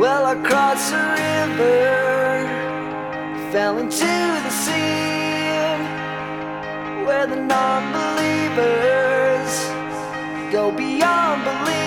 Well, I crossed a river, fell into the sea, where the non believers go beyond belief.